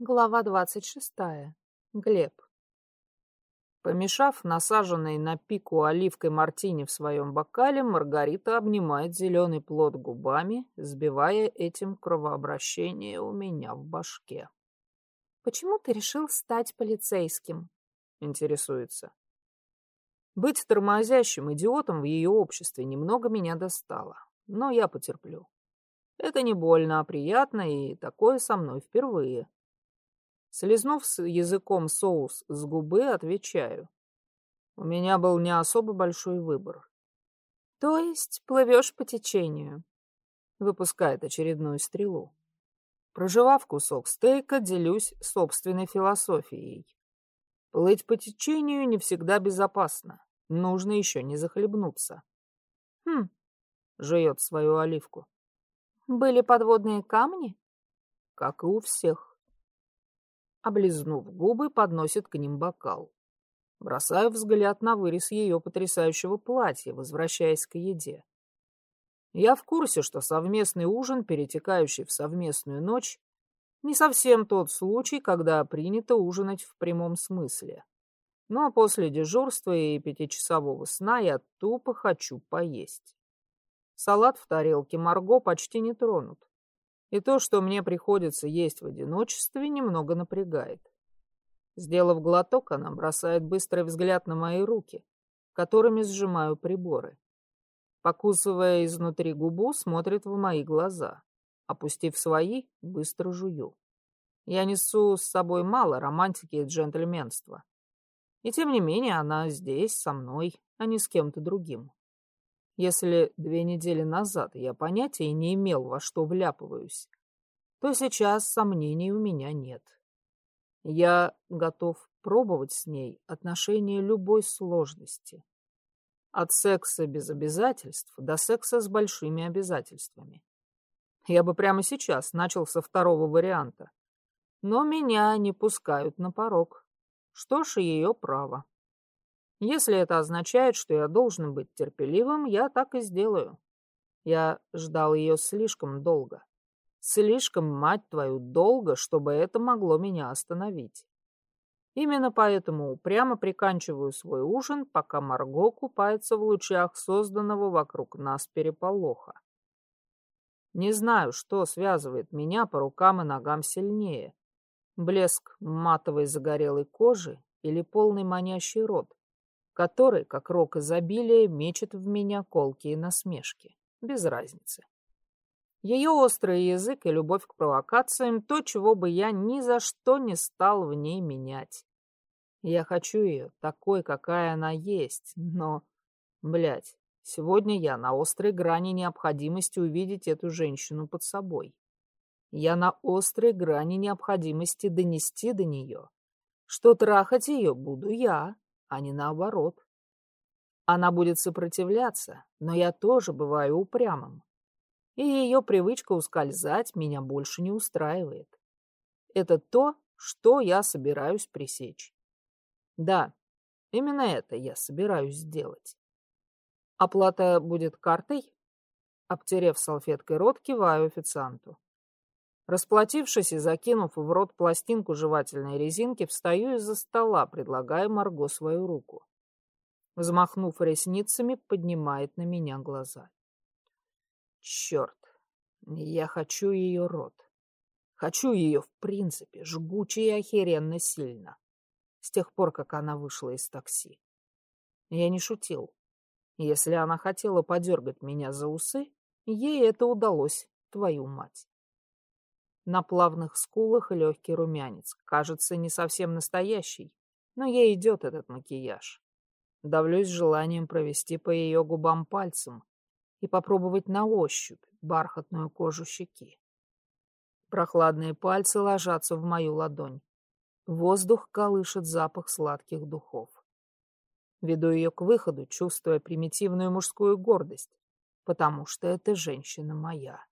Глава двадцать шестая. Глеб. Помешав насаженной на пику оливкой мартини в своем бокале, Маргарита обнимает зеленый плод губами, сбивая этим кровообращение у меня в башке. «Почему ты решил стать полицейским?» — интересуется. Быть тормозящим идиотом в ее обществе немного меня достало, но я потерплю. Это не больно, а приятно, и такое со мной впервые. Слизнув с языком соус с губы, отвечаю. У меня был не особо большой выбор. То есть плывешь по течению? Выпускает очередную стрелу. Проживав кусок стейка, делюсь собственной философией. Плыть по течению не всегда безопасно. Нужно еще не захлебнуться. Хм, жует свою оливку. Были подводные камни? Как и у всех облизнув губы, подносит к ним бокал. Бросаю взгляд на вырез ее потрясающего платья, возвращаясь к еде. Я в курсе, что совместный ужин, перетекающий в совместную ночь, не совсем тот случай, когда принято ужинать в прямом смысле. Но после дежурства и пятичасового сна я тупо хочу поесть. Салат в тарелке Марго почти не тронут. И то, что мне приходится есть в одиночестве, немного напрягает. Сделав глоток, она бросает быстрый взгляд на мои руки, которыми сжимаю приборы. Покусывая изнутри губу, смотрит в мои глаза. Опустив свои, быстро жую. Я несу с собой мало романтики и джентльменства. И тем не менее она здесь, со мной, а не с кем-то другим. Если две недели назад я понятия не имел, во что вляпываюсь, то сейчас сомнений у меня нет. Я готов пробовать с ней отношения любой сложности. От секса без обязательств до секса с большими обязательствами. Я бы прямо сейчас начал со второго варианта. Но меня не пускают на порог. Что ж, ее право. Если это означает, что я должен быть терпеливым, я так и сделаю. Я ждал ее слишком долго. Слишком, мать твою, долго, чтобы это могло меня остановить. Именно поэтому упрямо приканчиваю свой ужин, пока Марго купается в лучах созданного вокруг нас переполоха. Не знаю, что связывает меня по рукам и ногам сильнее. Блеск матовой загорелой кожи или полный манящий рот, который, как рок изобилия, мечет в меня колки и насмешки. Без разницы. Ее острый язык и любовь к провокациям — то, чего бы я ни за что не стал в ней менять. Я хочу ее такой, какая она есть, но... Блядь, сегодня я на острой грани необходимости увидеть эту женщину под собой. Я на острой грани необходимости донести до нее, что трахать ее буду я, а не наоборот. Она будет сопротивляться, но я тоже бываю упрямым. И ее привычка ускользать меня больше не устраивает. Это то, что я собираюсь пресечь. Да, именно это я собираюсь сделать. Оплата будет картой? Обтерев салфеткой рот, киваю официанту. Расплатившись и закинув в рот пластинку жевательной резинки, встаю из-за стола, предлагая Марго свою руку. Взмахнув ресницами, поднимает на меня глаза. Черт, я хочу ее рот. Хочу ее в принципе, жгуче и охеренно сильно. С тех пор, как она вышла из такси. Я не шутил. Если она хотела подергать меня за усы, ей это удалось, твою мать. На плавных скулах легкий румянец. Кажется, не совсем настоящий, но ей идет этот макияж. Давлюсь желанием провести по ее губам пальцем и попробовать на ощупь бархатную кожу щеки. Прохладные пальцы ложатся в мою ладонь. Воздух колышет запах сладких духов. Веду ее к выходу, чувствуя примитивную мужскую гордость, потому что эта женщина моя.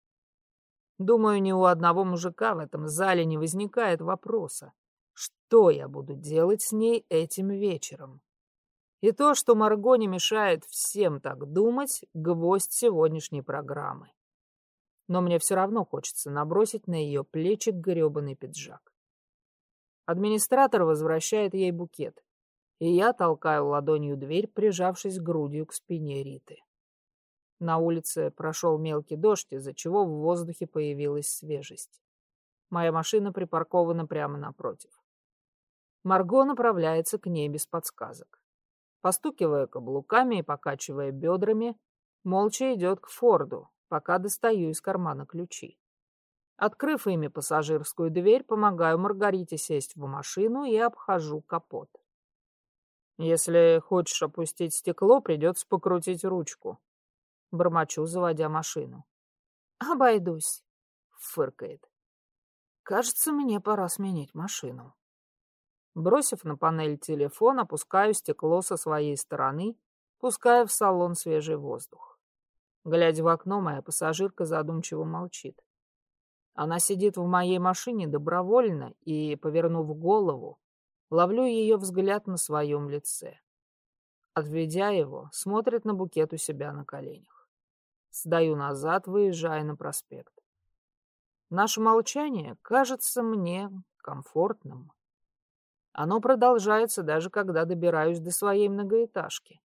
Думаю, ни у одного мужика в этом зале не возникает вопроса, что я буду делать с ней этим вечером. И то, что Марго не мешает всем так думать, гвоздь сегодняшней программы. Но мне все равно хочется набросить на ее плечи гребаный пиджак. Администратор возвращает ей букет, и я толкаю ладонью дверь, прижавшись грудью к спине Риты. На улице прошел мелкий дождь, из-за чего в воздухе появилась свежесть. Моя машина припаркована прямо напротив. Марго направляется к ней без подсказок. Постукивая каблуками и покачивая бедрами, молча идет к Форду, пока достаю из кармана ключи. Открыв ими пассажирскую дверь, помогаю Маргарите сесть в машину и обхожу капот. Если хочешь опустить стекло, придется покрутить ручку. Бормочу, заводя машину. Обойдусь, фыркает. Кажется, мне пора сменить машину. Бросив на панель телефон, опускаю стекло со своей стороны, пуская в салон свежий воздух. Глядя в окно, моя пассажирка задумчиво молчит. Она сидит в моей машине добровольно и, повернув голову, ловлю ее взгляд на своем лице. Отведя его, смотрит на букет у себя на коленях. Сдаю назад, выезжая на проспект. Наше молчание кажется мне комфортным. Оно продолжается даже когда добираюсь до своей многоэтажки.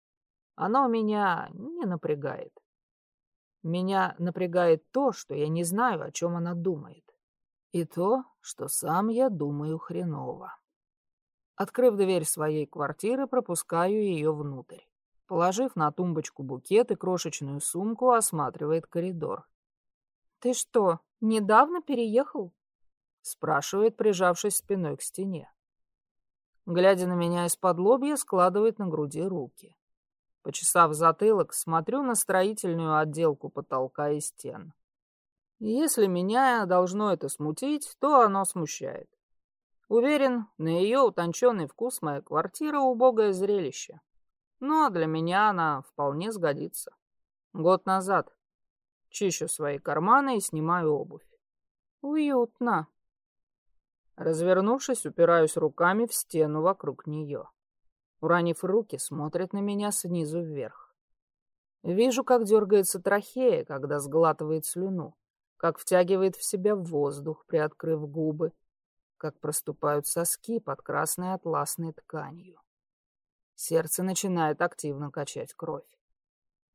Оно меня не напрягает. Меня напрягает то, что я не знаю, о чем она думает. И то, что сам я думаю хреново. Открыв дверь своей квартиры, пропускаю ее внутрь. Положив на тумбочку букет и крошечную сумку, осматривает коридор. «Ты что, недавно переехал?» спрашивает, прижавшись спиной к стене. Глядя на меня из-под лобья, складывает на груди руки. Почесав затылок, смотрю на строительную отделку потолка и стен. Если меня должно это смутить, то оно смущает. Уверен, на ее утонченный вкус моя квартира — убогое зрелище. Но для меня она вполне сгодится. Год назад, Чищу свои карманы и снимаю обувь. Уютно. Развернувшись, упираюсь руками в стену вокруг нее. Уронив руки, смотрит на меня снизу вверх. Вижу, как дергается трахея, когда сглатывает слюну, как втягивает в себя воздух, приоткрыв губы, как проступают соски под красной атласной тканью. Сердце начинает активно качать кровь.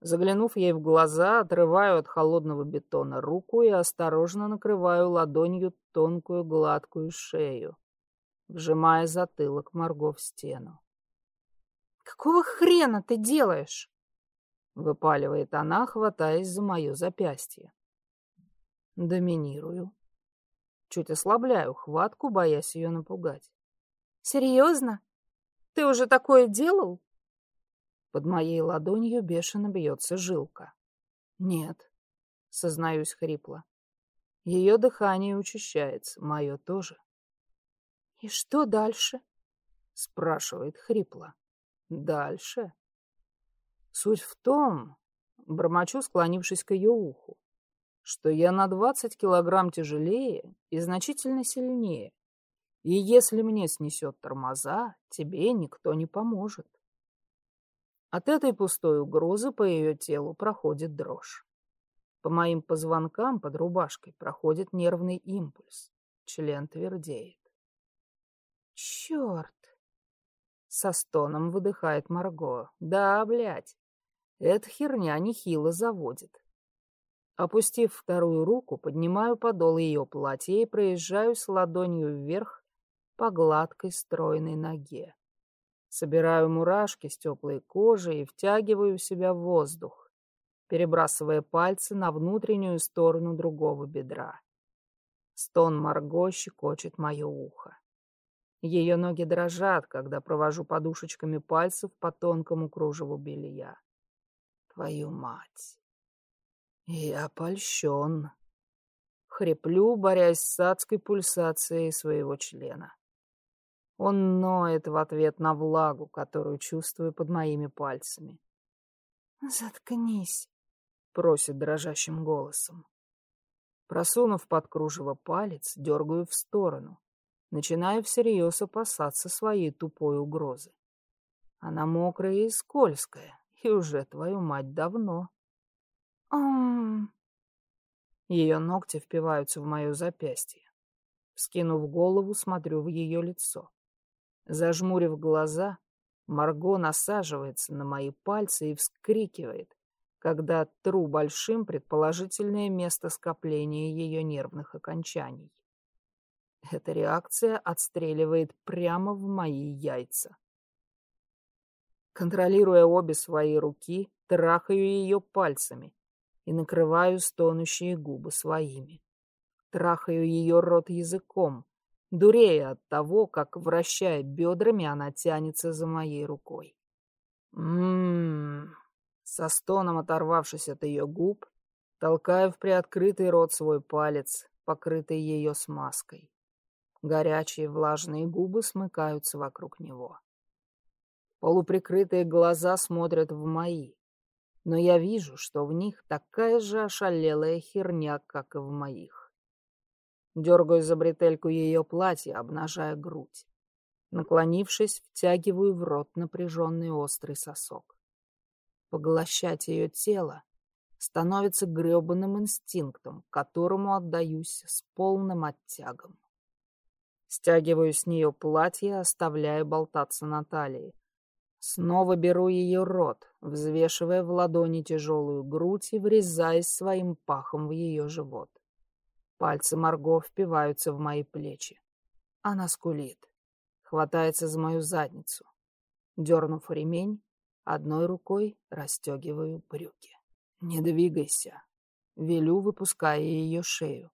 Заглянув ей в глаза, отрываю от холодного бетона руку и осторожно накрываю ладонью тонкую гладкую шею, вжимая затылок Марго в стену. «Какого хрена ты делаешь?» — выпаливает она, хватаясь за мое запястье. Доминирую. Чуть ослабляю хватку, боясь ее напугать. «Серьезно? Ты уже такое делал?» Под моей ладонью бешено бьется жилка. Нет, сознаюсь хрипло. Ее дыхание учащается, мое тоже. «И что дальше?» — спрашивает хрипло. «Дальше?» Суть в том, бормочу, склонившись к ее уху, что я на двадцать килограмм тяжелее и значительно сильнее. И если мне снесет тормоза, тебе никто не поможет. От этой пустой угрозы по ее телу проходит дрожь. По моим позвонкам под рубашкой проходит нервный импульс. Член твердеет. Черт! Со стоном выдыхает Марго. Да, блядь. Эта херня нехило заводит. Опустив вторую руку, поднимаю подол ее платья и проезжаюсь ладонью вверх по гладкой стройной ноге. Собираю мурашки с теплой кожи и втягиваю в себя воздух, перебрасывая пальцы на внутреннюю сторону другого бедра. Стон Марго щекочет мое ухо. Ее ноги дрожат, когда провожу подушечками пальцев по тонкому кружеву белья. Твою мать! Я польщен. Хриплю, борясь с адской пульсацией своего члена. Он ноет в ответ на влагу, которую чувствую под моими пальцами. «Заткнись», — просит дрожащим голосом. Просунув под кружево палец, дергаю в сторону, начиная всерьез опасаться своей тупой угрозы. Она мокрая и скользкая, и уже, твою мать, давно. «Ам...» Ее ногти впиваются в мое запястье. Вскинув голову, смотрю в ее лицо. Зажмурив глаза, Марго насаживается на мои пальцы и вскрикивает, когда тру большим предположительное место скопления ее нервных окончаний. Эта реакция отстреливает прямо в мои яйца. Контролируя обе свои руки, трахаю ее пальцами и накрываю стонущие губы своими. Трахаю ее рот языком, дурея от того, как, вращая бедрами, она тянется за моей рукой. Ммм, со стоном оторвавшись от ее губ, толкаю в приоткрытый рот свой палец, покрытый ее смазкой. Горячие влажные губы смыкаются вокруг него. Полуприкрытые глаза смотрят в мои, но я вижу, что в них такая же ошалелая херня, как и в моих. Дергаю за бретельку ее платья, обнажая грудь. Наклонившись, втягиваю в рот напряженный острый сосок. Поглощать ее тело становится гребаным инстинктом, которому отдаюсь с полным оттягом. Стягиваю с нее платье, оставляя болтаться на талии. Снова беру ее рот, взвешивая в ладони тяжелую грудь и врезаясь своим пахом в ее живот. Пальцы Марго впиваются в мои плечи. Она скулит, хватается за мою задницу. Дернув ремень, одной рукой расстегиваю брюки. «Не двигайся», — велю, выпуская ее шею.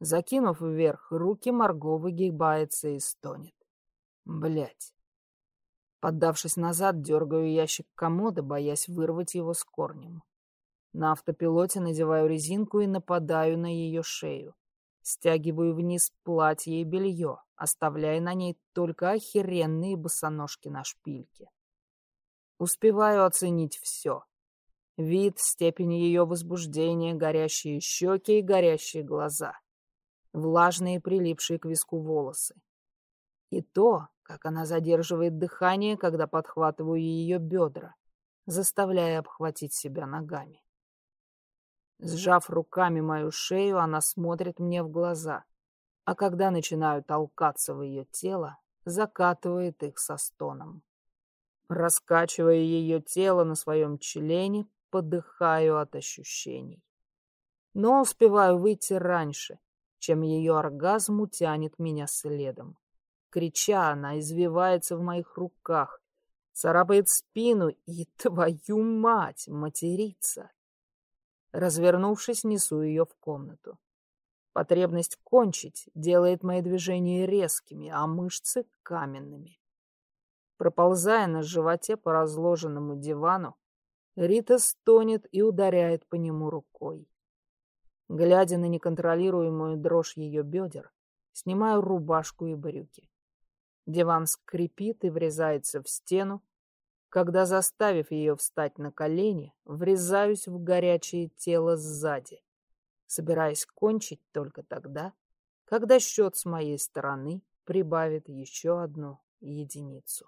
Закинув вверх руки, Марго выгибается и стонет. Блять. Поддавшись назад, дергаю ящик комода, боясь вырвать его с корнем. На автопилоте надеваю резинку и нападаю на ее шею. Стягиваю вниз платье и белье, оставляя на ней только охеренные босоножки на шпильке. Успеваю оценить все. Вид, степень ее возбуждения, горящие щеки и горящие глаза влажные, прилипшие к виску волосы. И то, как она задерживает дыхание, когда подхватываю ее бедра, заставляя обхватить себя ногами. Сжав руками мою шею, она смотрит мне в глаза, а когда начинаю толкаться в ее тело, закатывает их со стоном. Раскачивая ее тело на своем члене, подыхаю от ощущений. Но успеваю выйти раньше, чем ее оргазм утянет меня следом. Крича, она извивается в моих руках, царапает спину и, твою мать, матерится. Развернувшись, несу ее в комнату. Потребность кончить делает мои движения резкими, а мышцы каменными. Проползая на животе по разложенному дивану, Рита стонет и ударяет по нему рукой. Глядя на неконтролируемую дрожь ее бедер, снимаю рубашку и брюки. Диван скрипит и врезается в стену, когда, заставив ее встать на колени, врезаюсь в горячее тело сзади, собираясь кончить только тогда, когда счет с моей стороны прибавит еще одну единицу.